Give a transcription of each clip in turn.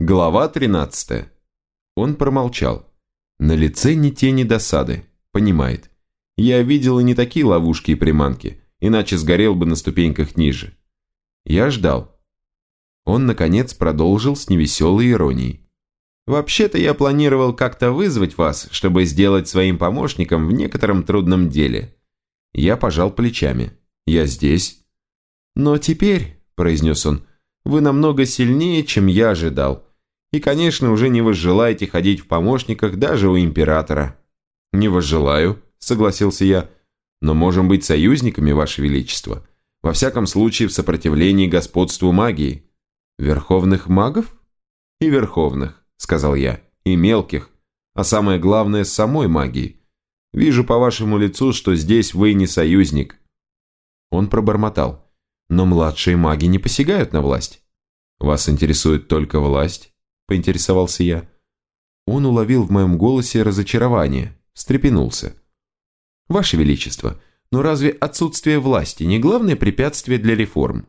Глава 13. Он промолчал. На лице ни тени досады. Понимает. Я видел и не такие ловушки и приманки, иначе сгорел бы на ступеньках ниже. Я ждал. Он, наконец, продолжил с невеселой иронией. «Вообще-то я планировал как-то вызвать вас, чтобы сделать своим помощником в некотором трудном деле». Я пожал плечами. «Я здесь». «Но теперь», – произнес он, – «вы намного сильнее, чем я ожидал. И, конечно, уже не возжелаете ходить в помощниках даже у императора». «Не возжелаю», – согласился я. «Но можем быть союзниками, Ваше Величество. Во всяком случае, в сопротивлении господству магии». «Верховных магов?» «И верховных», – сказал я. «И мелких. А самое главное, самой магии. Вижу по вашему лицу, что здесь вы не союзник». Он пробормотал. «Но младшие маги не посягают на власть». «Вас интересует только власть?» – поинтересовался я. Он уловил в моем голосе разочарование, встрепенулся. «Ваше Величество, но разве отсутствие власти не главное препятствие для реформ?»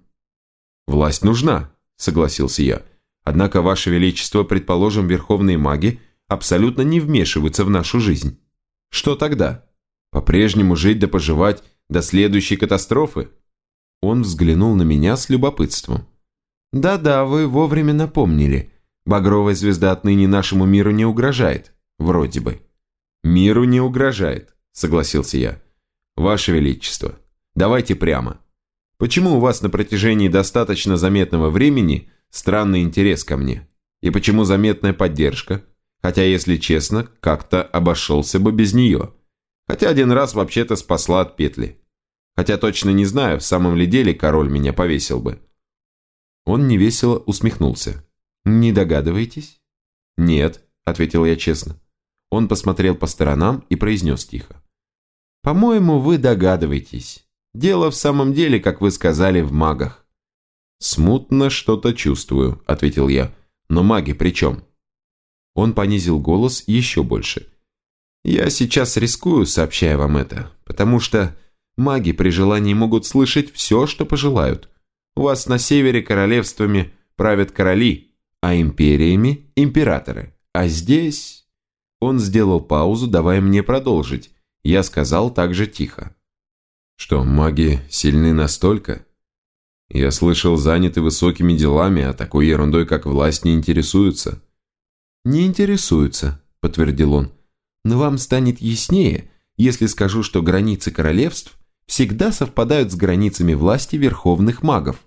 «Власть нужна», – согласился я. «Однако, Ваше Величество, предположим, верховные маги абсолютно не вмешиваются в нашу жизнь. Что тогда? По-прежнему жить да поживать до следующей катастрофы?» Он взглянул на меня с любопытством. «Да-да, вы вовремя напомнили. Багровая звезда отныне нашему миру не угрожает. Вроде бы. Миру не угрожает, согласился я. Ваше Величество, давайте прямо. Почему у вас на протяжении достаточно заметного времени странный интерес ко мне? И почему заметная поддержка? Хотя, если честно, как-то обошелся бы без нее. Хотя один раз вообще-то спасла от петли. Хотя точно не знаю, в самом ли деле король меня повесил бы. Он невесело усмехнулся. «Не догадываетесь?» «Нет», – ответил я честно. Он посмотрел по сторонам и произнес тихо. «По-моему, вы догадываетесь. Дело в самом деле, как вы сказали, в магах». «Смутно что-то чувствую», – ответил я. «Но маги при чем?» Он понизил голос еще больше. «Я сейчас рискую, сообщая вам это, потому что маги при желании могут слышать все, что пожелают. У вас на севере королевствами правят короли, а империями – императоры. А здесь... Он сделал паузу, давая мне продолжить. Я сказал также тихо. Что, маги сильны настолько? Я слышал, заняты высокими делами, а такой ерундой, как власть, не интересуются. Не интересуются, подтвердил он. Но вам станет яснее, если скажу, что границы королевств всегда совпадают с границами власти верховных магов.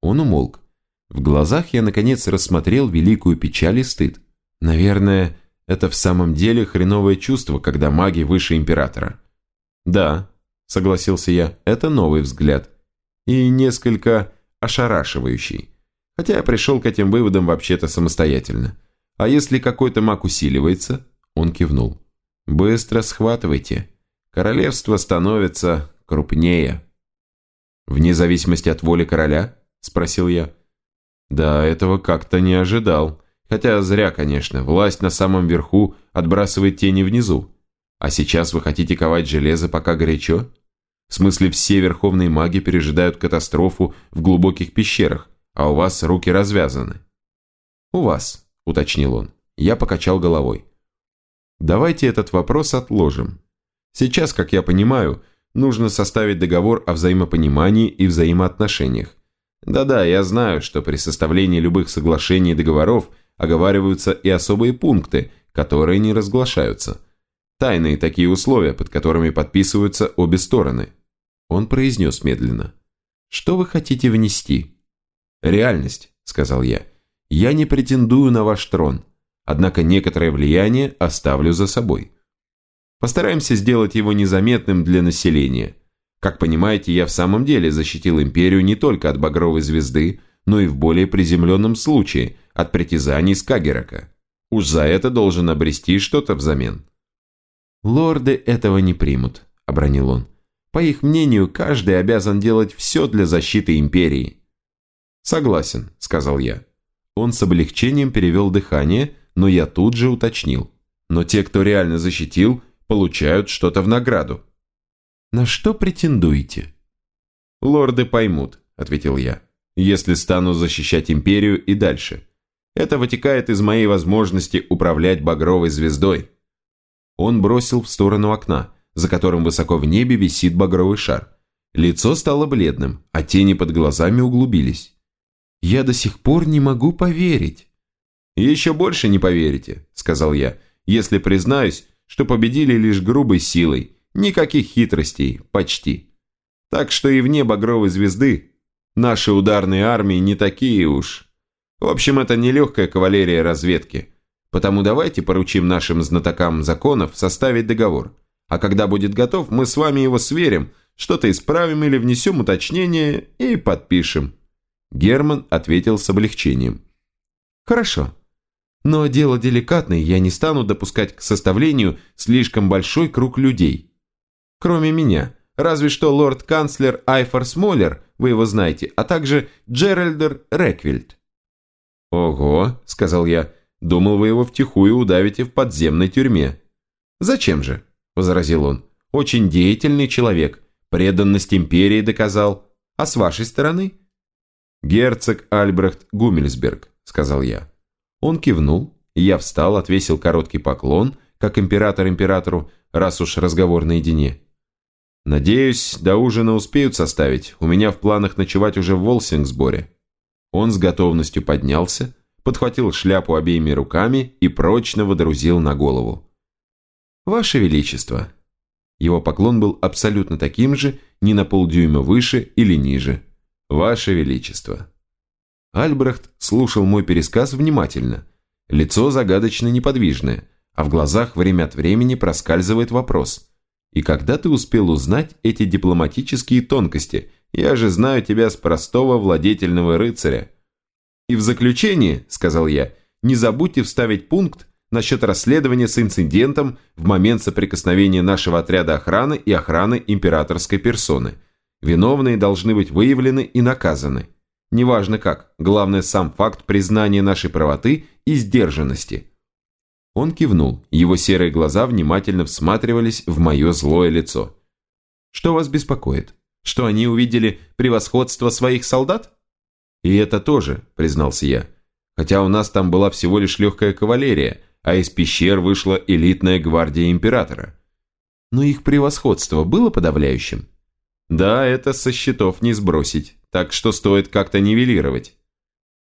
Он умолк. В глазах я, наконец, рассмотрел великую печаль и стыд. Наверное, это в самом деле хреновое чувство, когда маги выше императора. Да, согласился я, это новый взгляд. И несколько ошарашивающий. Хотя я пришел к этим выводам вообще-то самостоятельно. А если какой-то маг усиливается? Он кивнул. Быстро схватывайте. Королевство становится крупнее. Вне зависимости от воли короля? Спросил я. Да, этого как-то не ожидал. Хотя зря, конечно, власть на самом верху отбрасывает тени внизу. А сейчас вы хотите ковать железо, пока горячо? В смысле, все верховные маги пережидают катастрофу в глубоких пещерах, а у вас руки развязаны. «У вас», — уточнил он. Я покачал головой. «Давайте этот вопрос отложим. Сейчас, как я понимаю, нужно составить договор о взаимопонимании и взаимоотношениях. Да-да, я знаю, что при составлении любых соглашений и договоров оговариваются и особые пункты, которые не разглашаются. Тайные такие условия, под которыми подписываются обе стороны. Он произнес медленно. «Что вы хотите внести?» «Реальность», — сказал я. «Я не претендую на ваш трон, однако некоторое влияние оставлю за собой. Постараемся сделать его незаметным для населения» Как понимаете, я в самом деле защитил империю не только от Багровой звезды, но и в более приземленном случае от притязаний Скагерака. Уж за это должен обрести что-то взамен. «Лорды этого не примут», – обронил он. «По их мнению, каждый обязан делать все для защиты империи». «Согласен», – сказал я. Он с облегчением перевел дыхание, но я тут же уточнил. «Но те, кто реально защитил, получают что-то в награду». «На что претендуете?» «Лорды поймут», — ответил я, «если стану защищать империю и дальше. Это вытекает из моей возможности управлять багровой звездой». Он бросил в сторону окна, за которым высоко в небе висит багровый шар. Лицо стало бледным, а тени под глазами углубились. «Я до сих пор не могу поверить». «Еще больше не поверите», — сказал я, «если признаюсь, что победили лишь грубой силой, никаких хитростей, почти. Так что и вне багровой звезды наши ударные армии не такие уж. В общем, это не легкая кавалерия разведки. Потому давайте поручим нашим знатокам законов составить договор. А когда будет готов, мы с вами его сверим, что-то исправим или внесем уточнение и подпишем». Герман ответил с облегчением. «Хорошо. Но дело деликатное, я не стану допускать к составлению слишком большой круг людей. Кроме меня, разве что лорд-канцлер Айфор Смоллер, вы его знаете, а также Джеральдер Реквильд». «Ого», — сказал я, — «думал, вы его втихую удавите в подземной тюрьме». «Зачем же?» – возразил он. «Очень деятельный человек, преданность империи доказал. А с вашей стороны?» «Герцог Альбрехт Гумельсберг», – сказал я. Он кивнул, я встал, отвесил короткий поклон, как император императору, раз уж разговор наедине. «Надеюсь, до ужина успеют составить. У меня в планах ночевать уже в Волсингсборе». Он с готовностью поднялся, подхватил шляпу обеими руками и прочно водрузил на голову. «Ваше Величество!» Его поклон был абсолютно таким же, не на полдюйма выше или ниже. «Ваше Величество!» Альбрехт слушал мой пересказ внимательно. Лицо загадочно неподвижное, а в глазах время от времени проскальзывает вопрос. «И когда ты успел узнать эти дипломатические тонкости? Я же знаю тебя с простого владетельного рыцаря». «И в заключение, — сказал я, — не забудьте вставить пункт, насчет расследования с инцидентом в момент соприкосновения нашего отряда охраны и охраны императорской персоны. Виновные должны быть выявлены и наказаны. Неважно как, главное сам факт признания нашей правоты и сдержанности. Он кивнул, его серые глаза внимательно всматривались в мое злое лицо. «Что вас беспокоит? Что они увидели превосходство своих солдат?» «И это тоже», признался я. «Хотя у нас там была всего лишь легкая кавалерия, а из пещер вышла элитная гвардия императора. Но их превосходство было подавляющим? Да, это со счетов не сбросить, так что стоит как-то нивелировать.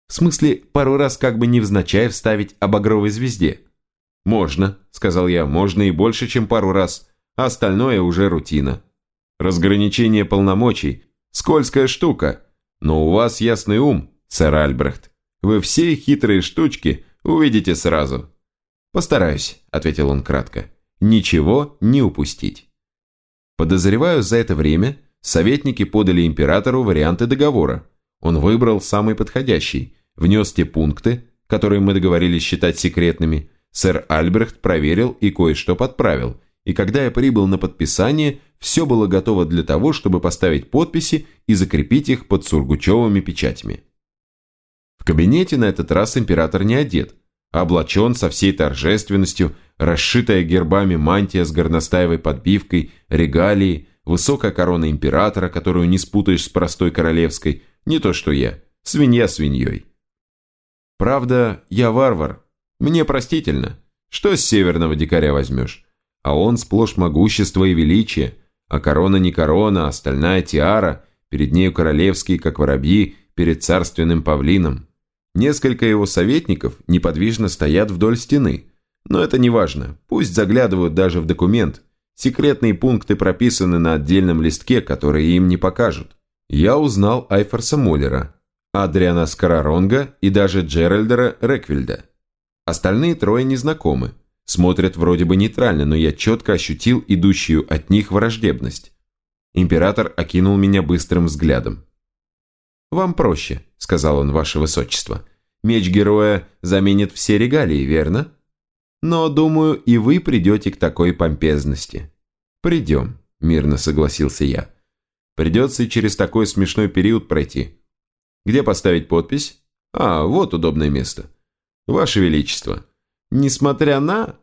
В смысле, пару раз как бы невзначай вставить об багровой звезде. «Можно», — сказал я, — «можно и больше, чем пару раз, а остальное уже рутина. Разграничение полномочий — скользкая штука, но у вас ясный ум, сэр Альбрехт. Вы все хитрые штучки увидите сразу». «Постараюсь», – ответил он кратко. «Ничего не упустить». Подозреваю, за это время советники подали императору варианты договора. Он выбрал самый подходящий, внес те пункты, которые мы договорились считать секретными. Сэр Альбрехт проверил и кое-что подправил. И когда я прибыл на подписание, все было готово для того, чтобы поставить подписи и закрепить их под сургучевыми печатями. В кабинете на этот раз император не одет, облачен со всей торжественностью, расшитая гербами мантия с горностаевой подбивкой, регалии, высокая корона императора, которую не спутаешь с простой королевской, не то что я, свинья свиньей. Правда, я варвар, мне простительно, что с северного дикаря возьмешь? А он сплошь могущество и величие, а корона не корона, а стальная тиара, перед нею королевские, как воробьи, перед царственным павлином. Несколько его советников неподвижно стоят вдоль стены. Но это не важно, пусть заглядывают даже в документ. Секретные пункты прописаны на отдельном листке, которые им не покажут. Я узнал Айфорса Моллера, Адриана Скараронга и даже Джеральдера Реквильда. Остальные трое незнакомы. Смотрят вроде бы нейтрально, но я четко ощутил идущую от них враждебность. Император окинул меня быстрым взглядом. «Вам проще», — сказал он, ваше высочество. «Меч героя заменит все регалии, верно? Но, думаю, и вы придете к такой помпезности». «Придем», — мирно согласился я. «Придется через такой смешной период пройти. Где поставить подпись? А, вот удобное место. Ваше Величество, несмотря на...»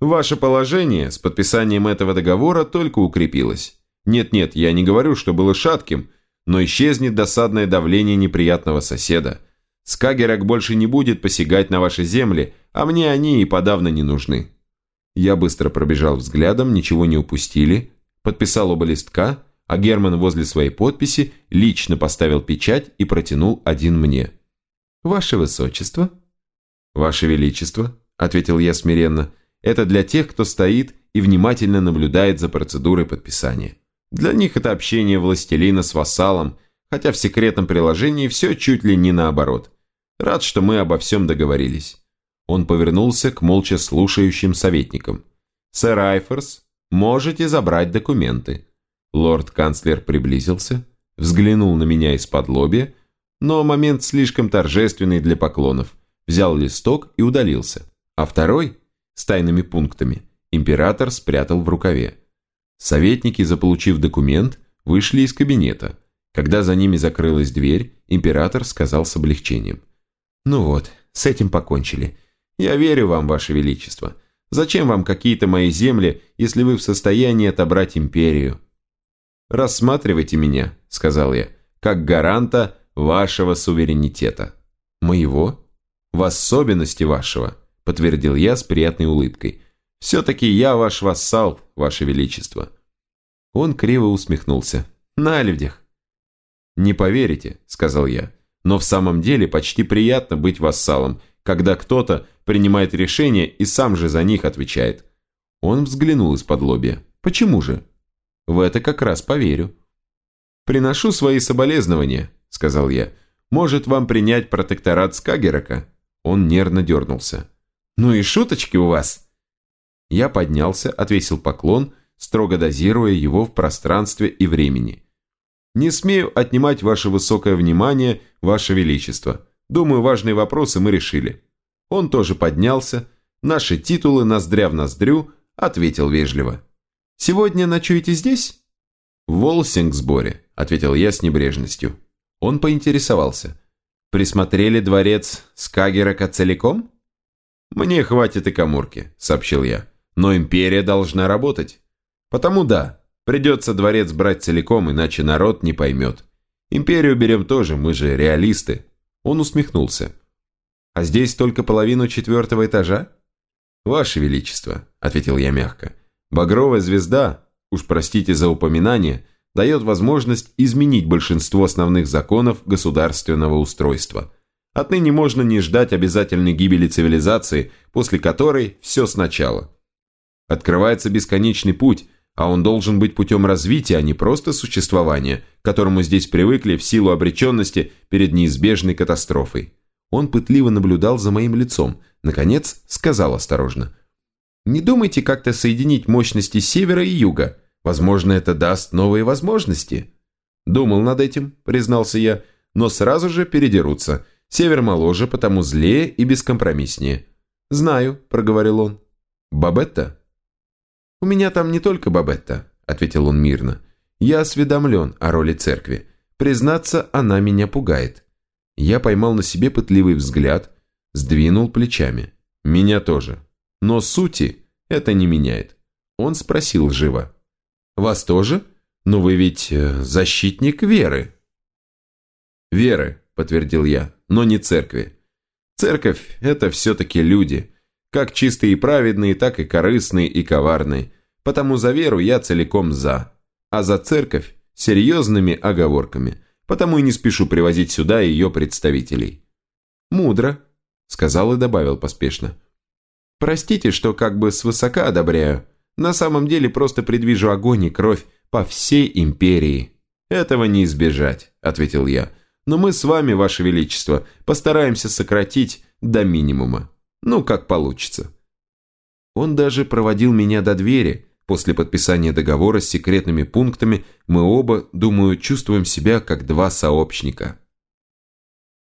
Ваше положение с подписанием этого договора только укрепилось. Нет-нет, я не говорю, что было шатким, но исчезнет досадное давление неприятного соседа. Скагерак больше не будет посягать на ваши земли, а мне они и подавно не нужны». Я быстро пробежал взглядом, ничего не упустили, подписал оба листка, а Герман возле своей подписи лично поставил печать и протянул один мне. «Ваше Высочество?» «Ваше Величество», — ответил я смиренно, — «это для тех, кто стоит и внимательно наблюдает за процедурой подписания. Для них это общение властелина с вассалом, хотя в секретном приложении все чуть ли не наоборот. Рад, что мы обо всем договорились». Он повернулся к молча слушающим советникам. «Сэр Айфорс, можете забрать документы». Лорд-канцлер приблизился, взглянул на меня из-под лобья, но момент слишком торжественный для поклонов, взял листок и удалился. А второй, с тайными пунктами, император спрятал в рукаве. Советники, заполучив документ, вышли из кабинета. Когда за ними закрылась дверь, император сказал с облегчением. «Ну вот, с этим покончили. Я верю вам, ваше величество. Зачем вам какие-то мои земли, если вы в состоянии отобрать империю?» «Рассматривайте меня», — сказал я, — «как гаранта вашего суверенитета». «Моего?» «В особенности вашего», — подтвердил я с приятной улыбкой. «Все-таки я ваш вассал, ваше величество». Он криво усмехнулся. «На людях». «Не поверите», — сказал я, — «но в самом деле почти приятно быть вассалом, когда кто-то принимает решения и сам же за них отвечает». Он взглянул из-под лобья. «Почему же?» В это как раз поверю. «Приношу свои соболезнования», — сказал я. «Может вам принять протекторат Скагерака?» Он нервно дернулся. «Ну и шуточки у вас!» Я поднялся, отвесил поклон, строго дозируя его в пространстве и времени. «Не смею отнимать ваше высокое внимание, ваше величество. Думаю, важные вопросы мы решили». Он тоже поднялся, наши титулы ноздря в ноздрю, ответил вежливо. «Сегодня ночуете здесь?» «В Волсингсборе», — ответил я с небрежностью. Он поинтересовался. «Присмотрели дворец Скагерака целиком?» «Мне хватит и камурки», — сообщил я. «Но империя должна работать. Потому да, придется дворец брать целиком, иначе народ не поймет. Империю берем тоже, мы же реалисты». Он усмехнулся. «А здесь только половину четвертого этажа?» «Ваше Величество», — ответил я мягко. Багровая звезда, уж простите за упоминание, дает возможность изменить большинство основных законов государственного устройства. Отныне можно не ждать обязательной гибели цивилизации, после которой все сначала. Открывается бесконечный путь, а он должен быть путем развития, а не просто существования, к которому здесь привыкли в силу обреченности перед неизбежной катастрофой. Он пытливо наблюдал за моим лицом, наконец сказал осторожно – не думайте как-то соединить мощности севера и юга. Возможно, это даст новые возможности. Думал над этим, признался я, но сразу же передерутся. Север моложе, потому злее и бескомпромисснее. Знаю, проговорил он. Бабетта? У меня там не только Бабетта, ответил он мирно. Я осведомлен о роли церкви. Признаться, она меня пугает. Я поймал на себе пытливый взгляд, сдвинул плечами. Меня тоже. Но сути это не меняет. Он спросил живо. «Вас тоже? Но вы ведь э, защитник веры». «Веры», подтвердил я, но не церкви. Церковь – это все-таки люди. Как чистые и праведные, так и корыстные и коварные. Потому за веру я целиком за. А за церковь – серьезными оговорками. Потому и не спешу привозить сюда ее представителей. «Мудро», – сказал и добавил поспешно. Простите, что как бы свысока одобряю. На самом деле просто предвижу огонь и кровь по всей империи. Этого не избежать, ответил я. Но мы с вами, ваше величество, постараемся сократить до минимума. Ну, как получится. Он даже проводил меня до двери. После подписания договора с секретными пунктами мы оба, думаю, чувствуем себя как два сообщника.